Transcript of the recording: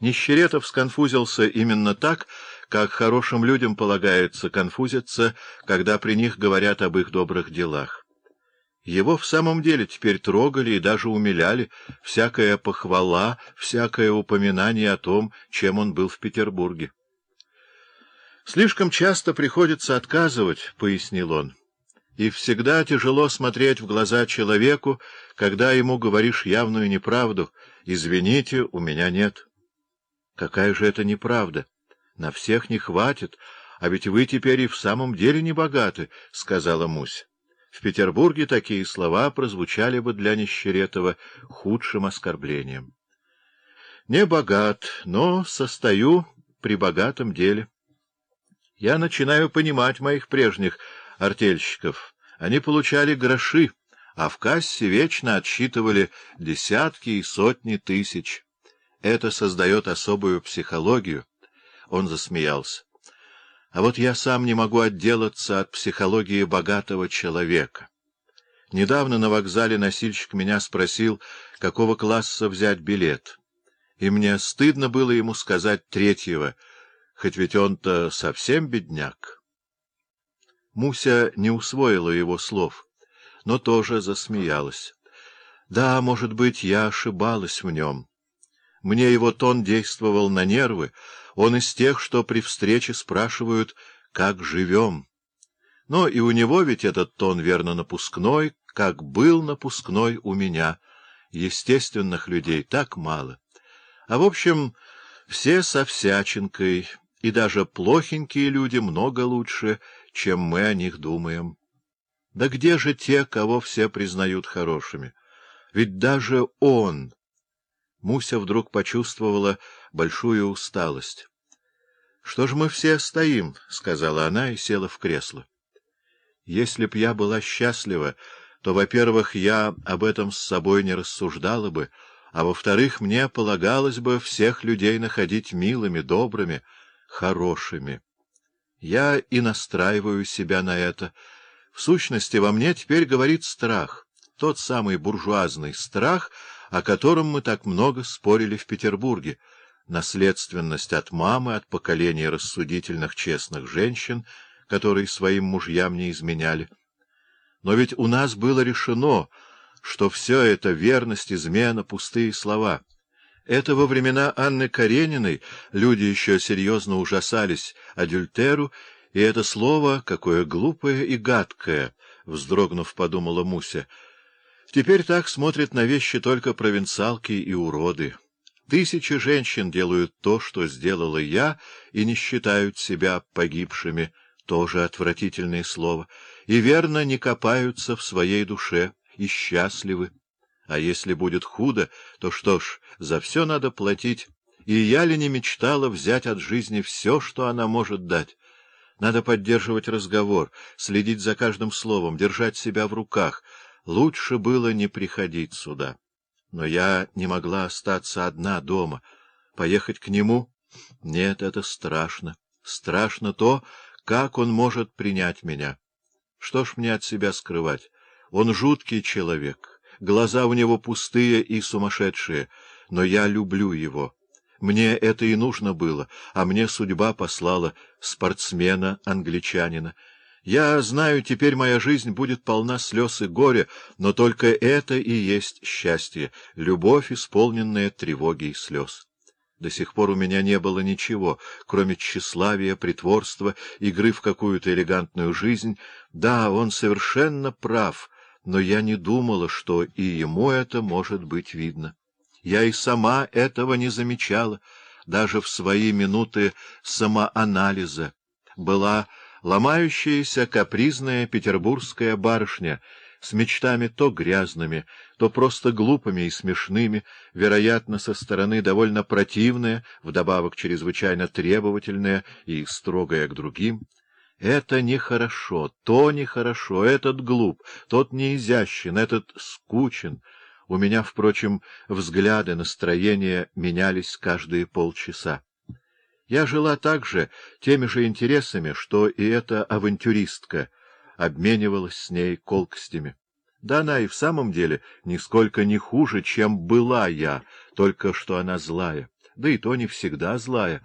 Нищеретов сконфузился именно так, как хорошим людям полагается конфузиться, когда при них говорят об их добрых делах. Его в самом деле теперь трогали и даже умиляли всякая похвала, всякое упоминание о том, чем он был в Петербурге. «Слишком часто приходится отказывать», — пояснил он, — «и всегда тяжело смотреть в глаза человеку, когда ему говоришь явную неправду. Извините, у меня нет». «Какая же это неправда? На всех не хватит, а ведь вы теперь и в самом деле не богаты», — сказала Мусь. В Петербурге такие слова прозвучали бы для Нищеретова худшим оскорблением. «Не богат, но состою при богатом деле. Я начинаю понимать моих прежних артельщиков. Они получали гроши, а в кассе вечно отсчитывали десятки и сотни тысяч. Это создает особую психологию». Он засмеялся. А вот я сам не могу отделаться от психологии богатого человека. Недавно на вокзале носильщик меня спросил, какого класса взять билет. И мне стыдно было ему сказать третьего, хоть ведь он-то совсем бедняк. Муся не усвоила его слов, но тоже засмеялась. Да, может быть, я ошибалась в нем. Мне его тон действовал на нервы, он из тех, что при встрече спрашивают «как живем?». Но и у него ведь этот тон верно напускной, как был напускной у меня. Естественных людей так мало. А в общем, все со всячинкой, и даже плохенькие люди много лучше, чем мы о них думаем. Да где же те, кого все признают хорошими? Ведь даже он... Муся вдруг почувствовала большую усталость. — Что ж мы все стоим? — сказала она и села в кресло. — Если б я была счастлива, то, во-первых, я об этом с собой не рассуждала бы, а во-вторых, мне полагалось бы всех людей находить милыми, добрыми, хорошими. Я и настраиваю себя на это. В сущности, во мне теперь говорит страх, тот самый буржуазный страх — о котором мы так много спорили в Петербурге, наследственность от мамы, от поколения рассудительных честных женщин, которые своим мужьям не изменяли. Но ведь у нас было решено, что все это верность, измена, пустые слова. Это во времена Анны Карениной люди еще серьезно ужасались адюльтеру, и это слово, какое глупое и гадкое, — вздрогнув, подумала Муся, — Теперь так смотрят на вещи только провинциалки и уроды. Тысячи женщин делают то, что сделала я, и не считают себя погибшими, тоже отвратительное слово, и верно не копаются в своей душе и счастливы. А если будет худо, то что ж, за все надо платить, и я ли не мечтала взять от жизни все, что она может дать? Надо поддерживать разговор, следить за каждым словом, держать себя в руках — Лучше было не приходить сюда. Но я не могла остаться одна дома. Поехать к нему? Нет, это страшно. Страшно то, как он может принять меня. Что ж мне от себя скрывать? Он жуткий человек, глаза у него пустые и сумасшедшие, но я люблю его. Мне это и нужно было, а мне судьба послала спортсмена-англичанина. Я знаю, теперь моя жизнь будет полна слез и горя, но только это и есть счастье, любовь, исполненная тревоги и слез. До сих пор у меня не было ничего, кроме тщеславия, притворства, игры в какую-то элегантную жизнь. Да, он совершенно прав, но я не думала, что и ему это может быть видно. Я и сама этого не замечала, даже в свои минуты самоанализа. Была ломающаяся капризная петербургская барышня с мечтами то грязными, то просто глупыми и смешными, вероятно, со стороны довольно противная, вдобавок чрезвычайно требовательная и строгая к другим. Это нехорошо, то нехорошо, этот глуп, тот неизящен, этот скучен. У меня, впрочем, взгляды, настроения менялись каждые полчаса. Я жила также теми же интересами, что и эта авантюристка, обменивалась с ней колкостями. Да она и в самом деле нисколько не хуже, чем была я, только что она злая. да и то не всегда злая,